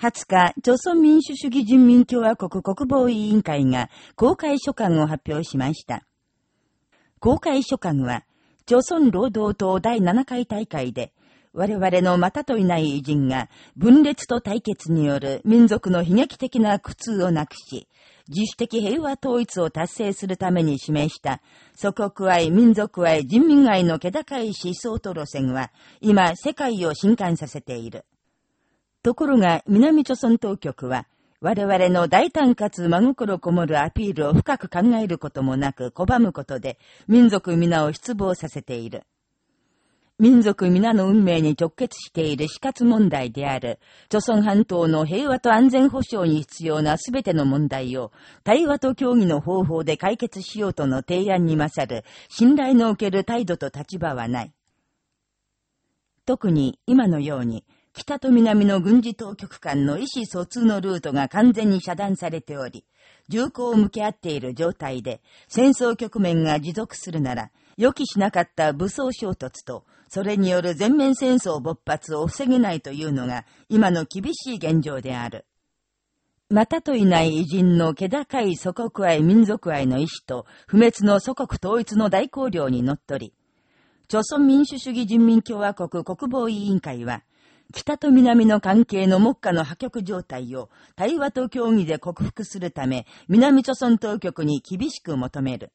20日、朝鮮民主主義人民共和国国防委員会が公開書簡を発表しました。公開書簡は、朝鮮労働党第7回大会で、我々のまたといない偉人が分裂と対決による民族の悲劇的な苦痛をなくし、自主的平和統一を達成するために示した祖国愛、民族愛、人民愛の気高い思想と路線は、今世界を震撼させている。ところが、南朝鮮当局は、我々の大胆かつ真心こもるアピールを深く考えることもなく拒むことで、民族皆を失望させている。民族皆の運命に直結している死活問題である、朝鮮半島の平和と安全保障に必要なすべての問題を、対話と協議の方法で解決しようとの提案に勝る、信頼のおける態度と立場はない。特に今のように、北と南の軍事当局間の意思疎通のルートが完全に遮断されており、銃口を向け合っている状態で、戦争局面が持続するなら、予期しなかった武装衝突と、それによる全面戦争勃発を防げないというのが、今の厳しい現状である。またといない偉人の気高い祖国愛民族愛の意志と、不滅の祖国統一の大綱領にのっとり、朝鮮民主主義人民共和国国防委員会は、北と南の関係の目下の破局状態を対話と協議で克服するため、南朝鮮当局に厳しく求める。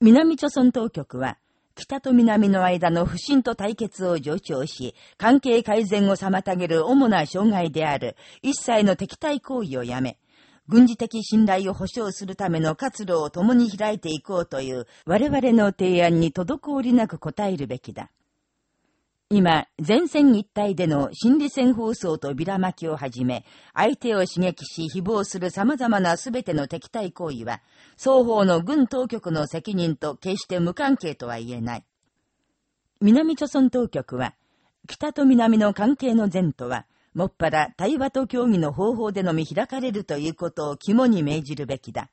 南朝鮮当局は、北と南の間の不信と対決を助長し、関係改善を妨げる主な障害である一切の敵対行為をやめ、軍事的信頼を保障するための活動を共に開いていこうという我々の提案に滞りなく応えるべきだ。今、前線一帯での心理戦放送とビラ巻きをはじめ、相手を刺激し誹謗する様々な全ての敵対行為は、双方の軍当局の責任と決して無関係とは言えない。南朝鮮当局は、北と南の関係の前途は、もっぱら対話と協議の方法でのみ開かれるということを肝に銘じるべきだ。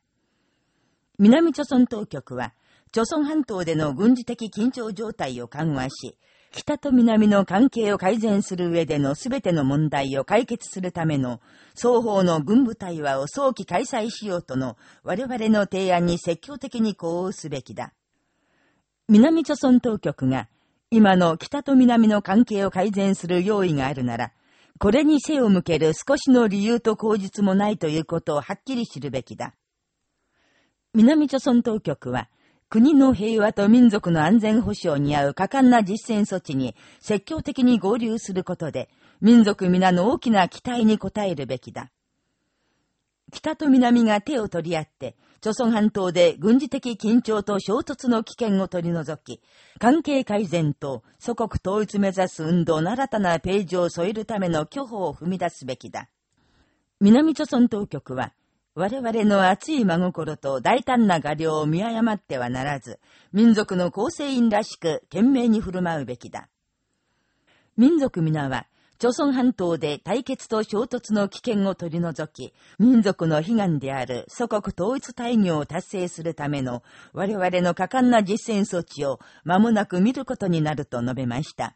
南朝鮮当局は、朝鮮半島での軍事的緊張状態を緩和し、北と南の関係を改善する上でのすべての問題を解決するための双方の軍部対話を早期開催しようとの我々の提案に積極的に呼応すべきだ。南朝鮮当局が今の北と南の関係を改善する用意があるなら、これに背を向ける少しの理由と口実もないということをはっきり知るべきだ。南朝鮮当局は、国の平和と民族の安全保障に合う果敢な実践措置に積極的に合流することで、民族皆の大きな期待に応えるべきだ。北と南が手を取り合って、朝鮮半島で軍事的緊張と衝突の危険を取り除き、関係改善と祖国統一目指す運動の新たなページを添えるための巨歩を踏み出すべきだ。南朝鮮当局は、我々の熱い真心と大胆な画量を見誤ってはならず、民族の構成員らしく懸命に振る舞うべきだ。民族皆は、朝鮮半島で対決と衝突の危険を取り除き、民族の悲願である祖国統一大業を達成するための我々の果敢な実践措置を間もなく見ることになると述べました。